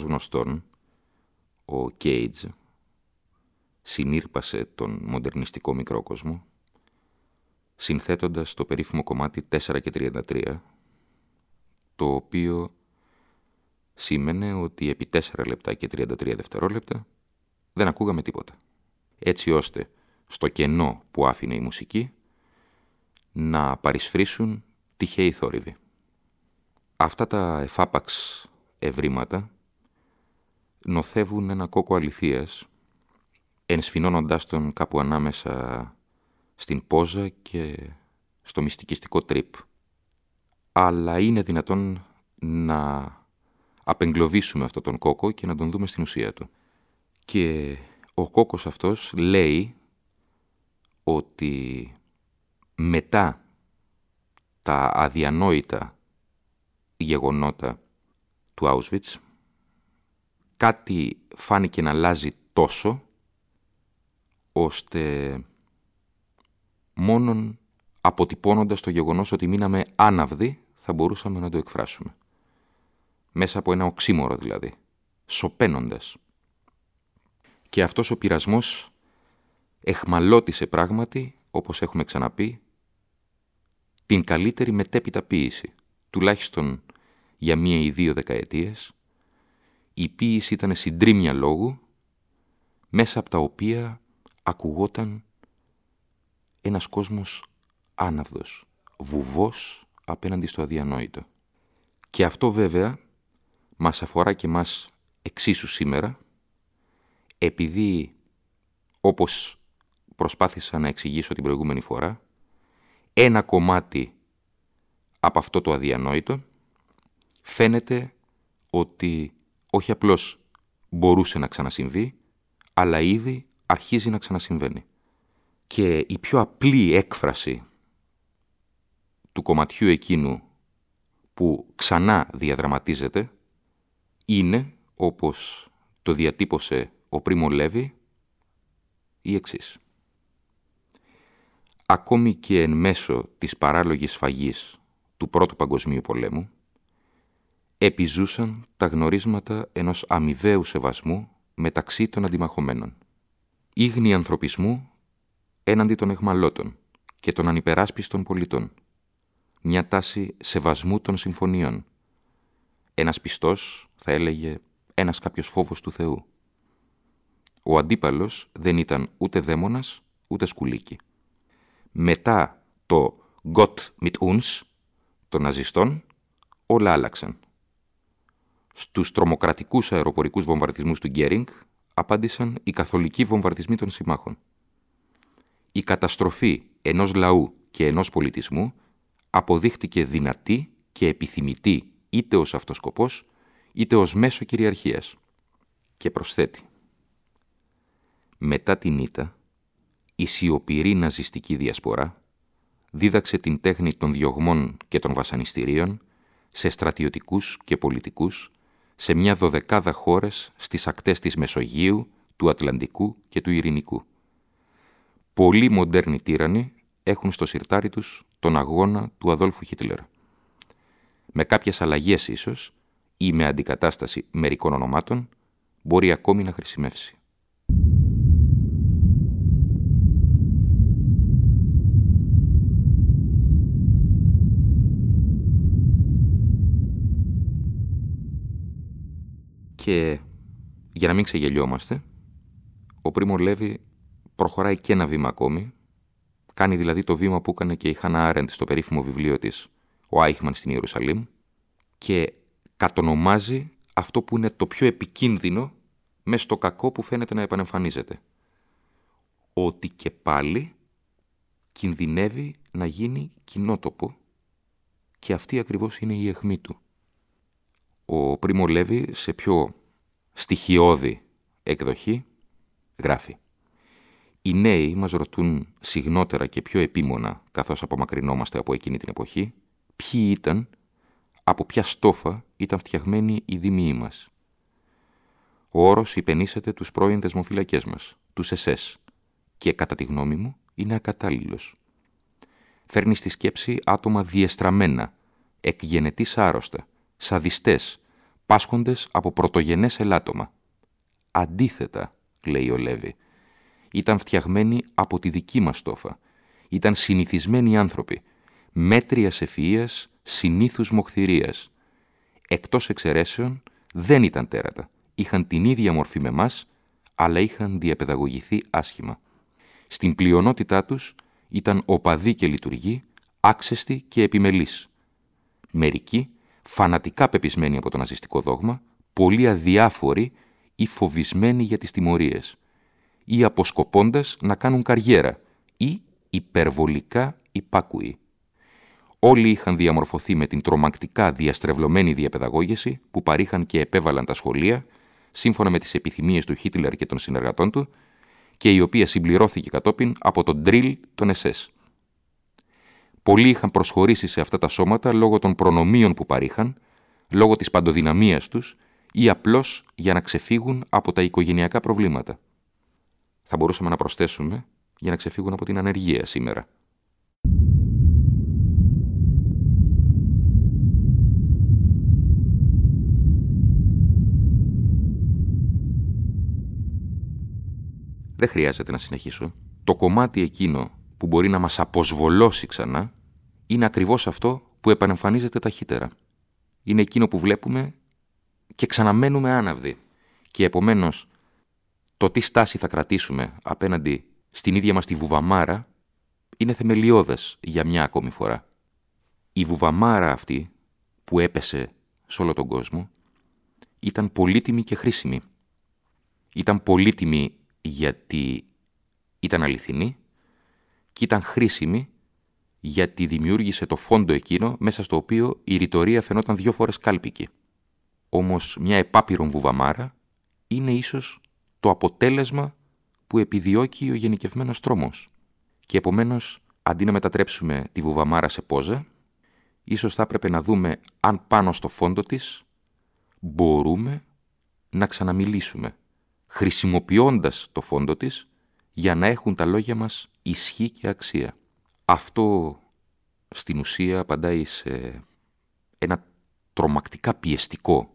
Ως γνωστόν, ο Κέιτζ συνήρπασε τον μοντερνιστικό μικρό κόσμο, συνθέτοντας το περίφημο κομμάτι 4 και 33, το οποίο σήμαινε ότι επί 4 λεπτά και 33 δευτερόλεπτα δεν ακούγαμε τίποτα. Έτσι ώστε στο κενό που άφηνε η μουσική να παρισφρήσουν τυχαίοι θόρυβοι. Αυτά τα εφάπαξ ευρήματα νοθεύουν ένα κόκο αληθείας, ενσφινώνοντάς τον κάπου ανάμεσα στην πόζα και στο μυστικιστικό τρίπ. Αλλά είναι δυνατόν να απεγκλωβίσουμε αυτόν τον κόκο και να τον δούμε στην ουσία του. Και ο κόκος αυτός λέει ότι μετά τα αδιανόητα γεγονότα του Auschwitz κάτι φάνηκε να αλλάζει τόσο, ώστε μόνον αποτυπώνοντας το γεγονός ότι μείναμε άναυδοι, θα μπορούσαμε να το εκφράσουμε. Μέσα από ένα οξύμορο δηλαδή, σωπαίνοντας. Και αυτός ο πειρασμός εχμαλώτησε πράγματι, όπως έχουμε ξαναπεί, την καλύτερη μετέπειτα ποίηση, τουλάχιστον για μία ή δύο δεκαετίες, η ποίηση ήταν συντρίμια λόγου, μέσα από τα οποία ακουγόταν ένας κόσμος άναυδος, βουβός απέναντι στο αδιανόητο. Και αυτό βέβαια μας αφορά και μας εξίσου σήμερα, επειδή, όπως προσπάθησα να εξηγήσω την προηγούμενη φορά, ένα κομμάτι από αυτό το αδιανόητο φαίνεται ότι όχι απλώς μπορούσε να ξανασυμβεί, αλλά ήδη αρχίζει να ξανασυμβαίνει. Και η πιο απλή έκφραση του κομματιού εκείνου που ξανά διαδραματίζεται είναι, όπως το διατύπωσε ο Πρίμο Λέβη, η εξής. Ακόμη και εν μέσω της παράλογης φαγής του Πρώτου Παγκοσμίου Πολέμου, επιζούσαν τα γνωρίσματα ενός αμοιβαίου σεβασμού μεταξύ των αντιμαχωμένων. Ήγνη ανθρωπισμού έναντι των εχμαλώτων και των ανυπεράσπιστων πολιτών. Μια τάση σεβασμού των συμφωνιών. Ένας πιστός θα έλεγε ένας κάποιος φόβος του Θεού. Ο αντίπαλος δεν ήταν ούτε δαίμονας ούτε σκουλίκι. Μετά το «Gott mit uns» των ναζιστών όλα άλλαξαν. Στους τρομοκρατικούς αεροπορικούς βομβαρδισμούς του Γκέρινγκ απάντησαν οι καθολικοί βομβαρδισμοί των συμμάχων. Η καταστροφή ενός λαού και ενός πολιτισμού αποδείχτηκε δυνατή και επιθυμητή είτε ως αυτοσκοπός είτε ως μέσο κυριαρχίας. Και προσθέτει. Μετά την ήττα, η σιωπηρή ναζιστική διασπορά δίδαξε την τέχνη των διωγμών και των βασανιστήριων σε στρατιωτικούς και πολιτικούς σε μια δωδεκάδα χώρες στις ακτές της Μεσογείου, του Ατλαντικού και του Ειρηνικού. Πολλοί μοντέρνοι τύρανοι έχουν στο σιρτάρι τους τον αγώνα του Αδόλφου Χίτλερ. Με κάποιες αλλαγές ίσως ή με αντικατάσταση μερικών ονομάτων μπορεί ακόμη να χρησιμεύσει. Και Για να μην ξεγελιόμαστε, ο Πρίμο Λέβη προχωράει και ένα βήμα ακόμη, κάνει δηλαδή το βήμα που έκανε και η Χάνα Άρεντ στο περίφημο βιβλίο της «Ο Άιχμαν στην Ιερουσαλήμ» και κατονομάζει αυτό που είναι το πιο επικίνδυνο μέσα στο κακό που φαίνεται να επανεμφανίζεται. Ότι και πάλι κινδυνεύει να γίνει κοινότοπο και αυτή ακριβώς είναι η αιχμή του. Ο Πρίμο Λέβη σε πιο στοιχειώδη εκδοχή γράφει «Οι νέοι μας ρωτούν συγνότερα και πιο επίμονα καθώς απομακρυνόμαστε από εκείνη την εποχή ποιοι ήταν, από ποια στόφα ήταν φτιαγμένοι οι δήμοι μας. Ο όρος υπενήσεται τους πρώην δεσμοφυλακές μας, τους ΕΣΕΣ, και κατά τη γνώμη μου είναι ακατάλληλος. Φέρνει στη σκέψη άτομα διεστραμμένα, εκγενετής άρρωστα, σαδιστές, πάσχοντες από πρωτογενές ελάττωμα. Αντίθετα, λέει ο Λέβη, ήταν φτιαγμένοι από τη δική μας στόφα. Ήταν συνηθισμένοι άνθρωποι, μέτριας ευφυΐας, συνήθους μοχθηρίας. Εκτός εξαιρέσεων δεν ήταν τέρατα. Είχαν την ίδια μορφή με μας, αλλά είχαν διαπαιδαγωγηθεί άσχημα. Στην πλειονότητά τους ήταν οπαδοί και λειτουργοί, άξεστοι και επιμελείς. Μερικοί, φανατικά πεπισμένοι από το ναζιστικό δόγμα, πολύ αδιάφοροι ή φοβισμένοι για τις τιμωρίες ή αποσκοπώντας να κάνουν καριέρα ή υπερβολικά υπάκουοι. Όλοι είχαν διαμορφωθεί με την τρομακτικά διαστρεβλωμένη διαπαιδαγώγηση που παρήχαν και επέβαλαν τα σχολεία, σύμφωνα με τις επιθυμίες του Χίτλερ και των συνεργατών του, και η οποία συμπληρώθηκε κατόπιν από τον ντριλ των ΕΣΕΣ. Πολλοί είχαν προσχωρήσει σε αυτά τα σώματα λόγω των προνομίων που παρήχαν, λόγω της παντοδυναμίας τους ή απλώς για να ξεφύγουν από τα οικογενειακά προβλήματα. Θα μπορούσαμε να προσθέσουμε για να ξεφύγουν από την ανεργία σήμερα. Δεν χρειάζεται να συνεχίσω. Το κομμάτι εκείνο που μπορεί να μας αποσβολώσει ξανά είναι ακριβώς αυτό που επανεμφανίζεται ταχύτερα. Είναι εκείνο που βλέπουμε και ξαναμένουμε άναυδοι. Και επομένως το τι στάση θα κρατήσουμε απέναντι στην ίδια μας τη βουβαμάρα είναι θεμελιώδες για μια ακόμη φορά. Η βουβαμάρα αυτή που έπεσε σε όλο τον κόσμο ήταν πολύτιμη και χρήσιμη. Ήταν πολύτιμη γιατί ήταν αληθινή και ήταν χρήσιμη γιατί δημιούργησε το φόντο εκείνο μέσα στο οποίο η ρητορία φαινόταν δυο φορές κάλπικη. Όμως μια επάπειρον βουβαμάρα είναι ίσως το αποτέλεσμα που επιδιώκει ο γενικευμένος τρόμος. Και επομένως, αντί να μετατρέψουμε τη βουβαμάρα σε πόζα, ίσως θα έπρεπε να δούμε αν πάνω στο φόντο της μπορούμε να ξαναμιλήσουμε, χρησιμοποιώντας το φόντο της για να έχουν τα λόγια μας ισχύ και αξία. Αυτό στην ουσία απαντάει σε ένα τρομακτικά πιεστικό,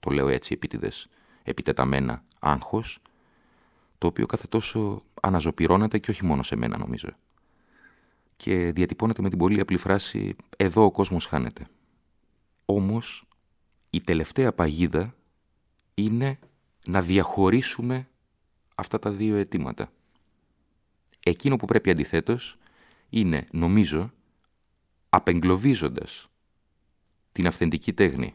το λέω έτσι επίτηδες, επιτεταμένα άγχος, το οποίο κάθε τόσο αναζωπυρώνεται και όχι μόνο σε μένα νομίζω. Και διατυπώνεται με την πολύ απλή φράση «εδώ ο κόσμος χάνεται». Όμως, η τελευταία παγίδα είναι να διαχωρίσουμε αυτά τα δύο αιτήματα. Εκείνο που πρέπει αντιθέτως είναι, νομίζω, απεγκλωβίζοντας την αυθεντική τέχνη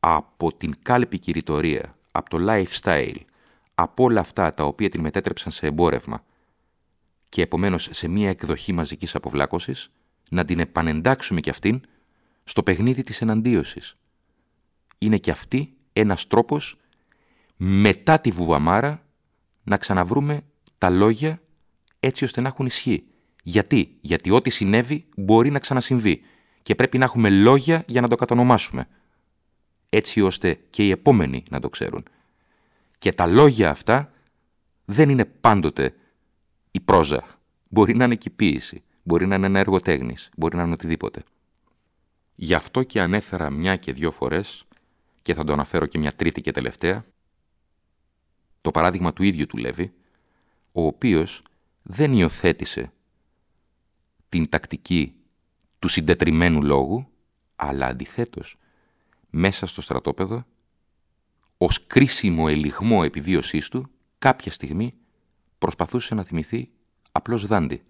από την κάλπικη ρητορία, από το lifestyle, από όλα αυτά τα οποία την μετέτρεψαν σε εμπόρευμα και επομένως σε μία εκδοχή μαζικής αποβλάκωσης, να την επανεντάξουμε κι αυτήν στο παιχνίδι της εναντίωσης. Είναι κι αυτή ένας τρόπος μετά τη βουβαμάρα να ξαναβρούμε τα λόγια έτσι ώστε να έχουν ισχύ. Γιατί, γιατί ό,τι συνέβη μπορεί να ξανασυμβεί και πρέπει να έχουμε λόγια για να το κατονομάσουμε. Έτσι ώστε και οι επόμενοι να το ξέρουν. Και τα λόγια αυτά δεν είναι πάντοτε η πρόζα. Μπορεί να είναι και η ποίηση, μπορεί να είναι ένα έργο τέχνης, μπορεί να είναι οτιδήποτε. Γι' αυτό και ανέφερα μια και δυο φορές, και θα το αναφέρω και μια τρίτη και τελευταία, το παράδειγμα του ίδιου του Λέβη, ο οποίος δεν υιοθέτησε την τακτική του συντετριμένου λόγου, αλλά αντιθέτως, μέσα στο στρατόπεδο, ως κρίσιμο ελιγμό επιβίωσής του, κάποια στιγμή προσπαθούσε να θυμηθεί απλώς δάντη.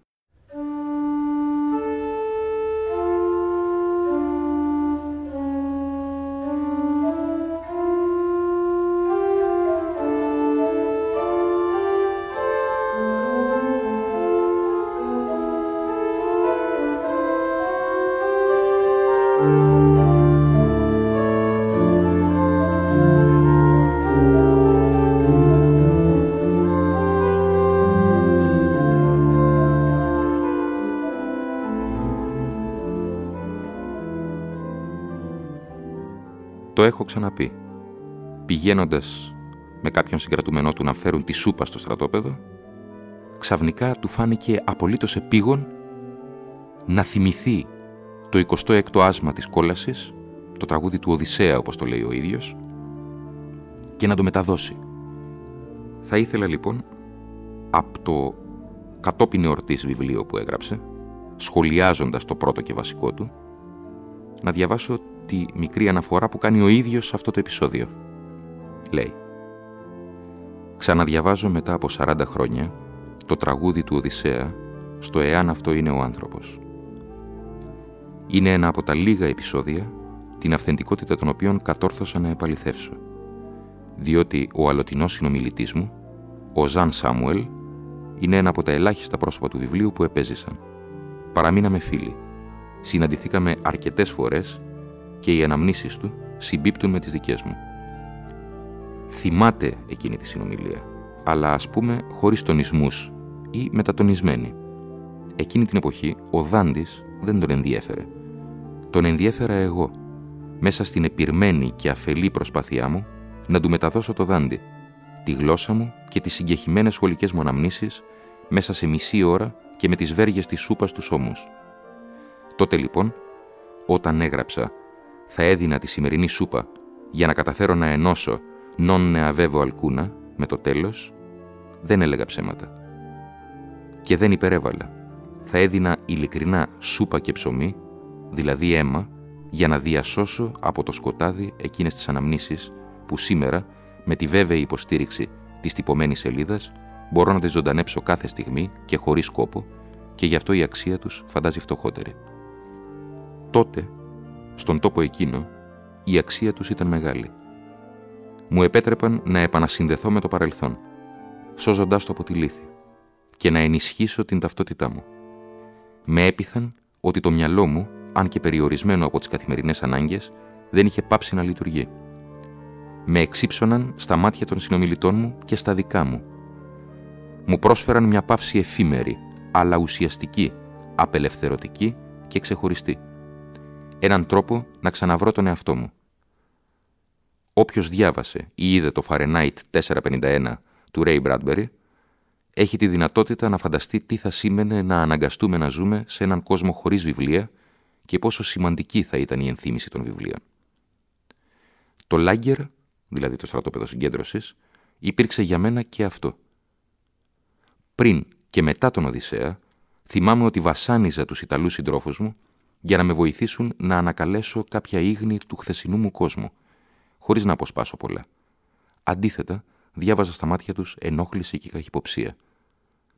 Το έχω ξαναπεί. Πηγαίνοντας με κάποιον συγκρατούμενό του να φέρουν τη σούπα στο στρατόπεδο, ξαφνικά του φάνηκε απολύτως επίγον να θυμηθεί το 26ο άσμα της κόλασης, το τραγούδι του Οδυσσέα όπως το λέει ο ίδιος, και να το μεταδώσει. Θα ήθελα λοιπόν από το κατόπιν εορτής βιβλίο που έγραψε, σχολιάζοντας το πρώτο και βασικό του, να διαβάσω τη μικρή αναφορά που κάνει ο ίδιος σε αυτό το επεισόδιο. Λέει «Ξαναδιαβάζω μετά από 40 χρόνια το τραγούδι του Οδυσσέα στο «Εάν αυτό είναι ο άνθρωπος». Είναι ένα από τα λίγα επεισόδια την αυθεντικότητα των οποίων κατόρθωσα να επαληθεύσω. Διότι ο αλωτινός συνομιλητής μου, ο Ζαν Σάμουελ, είναι ένα από τα ελάχιστα πρόσωπα του βιβλίου που επέζησαν. Παραμείναμε φίλοι. Συναντηθήκαμε αρκετές φορές και οι αναμνήσεις του συμπίπτουν με τις δικές μου. Θυμάται εκείνη τη συνομιλία, αλλά ας πούμε χωρίς τονισμούς ή μετατονισμένη. Εκείνη την εποχή ο Δάντης δεν τον ενδιέφερε. Τον ενδιέφερα εγώ, μέσα στην επιρμένη και αφελή προσπάθειά μου να του μεταδώσω το Δάντη, τη γλώσσα μου και τις συγκεχημένες σχολικές μου αναμνήσεις μέσα σε μισή ώρα και με τις βέργες της σούπας του ώμους. Τότε λοιπόν, όταν έγραψα θα έδινα τη σημερινή σούπα για να καταφέρω να ενώσω «non ne avevo alcuna» με το τέλος, δεν έλεγα ψέματα. Και δεν υπερέβαλα. Θα έδινα ειλικρινά σούπα και ψωμί, δηλαδή αίμα, για να διασώσω από το σκοτάδι εκείνες τις αναμνήσεις που σήμερα, με τη βέβαιη υποστήριξη της τυπωμένης σελίδας, μπορώ να τις ζωντανέψω κάθε στιγμή και χωρίς κόπο και γι' αυτό η αξία τους φαντάζει φτωχότερη. Τότε στον τόπο εκείνο, η αξία τους ήταν μεγάλη. Μου επέτρεπαν να επανασυνδεθώ με το παρελθόν, σώζοντάς το από τη λύθη, και να ενισχύσω την ταυτότητά μου. Με έπειθαν ότι το μυαλό μου, αν και περιορισμένο από τις καθημερινές ανάγκες, δεν είχε πάψει να λειτουργεί. Με εξύψωναν στα μάτια των συνομιλητών μου και στα δικά μου. Μου πρόσφεραν μια παύση εφήμερη, αλλά ουσιαστική, απελευθερωτική και ξεχωριστή έναν τρόπο να ξαναβρω τον εαυτό μου. Όποιος διάβασε ή είδε το Fahrenheit 451 του Ray Bradbury, έχει τη δυνατότητα να φανταστεί τι θα σήμαινε να αναγκαστούμε να ζούμε σε έναν κόσμο χωρίς βιβλία και πόσο σημαντική θα ήταν η ενθύμηση των βιβλίων. Το Λάγκερ, δηλαδή το στρατόπεδο συγκέντρωσης, υπήρξε για μένα και αυτό. Πριν και μετά τον Οδυσσέα, θυμάμαι ότι βασάνιζα τους Ιταλούς συντρόφους μου για να με βοηθήσουν να ανακαλέσω κάποια ίγνη του χθεσινού μου κόσμου, χωρίς να αποσπάσω πολλά. Αντίθετα, διάβαζα στα μάτια τους ενόχληση και καχυποψία.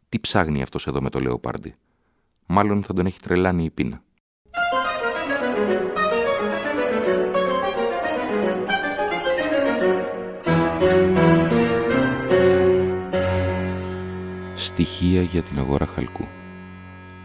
Τι ψάχνει αυτός εδώ με το Λεοπάρντι; Μάλλον θα τον έχει τρελάνει η πείνα. Στοιχεία για την αγορά χαλκού.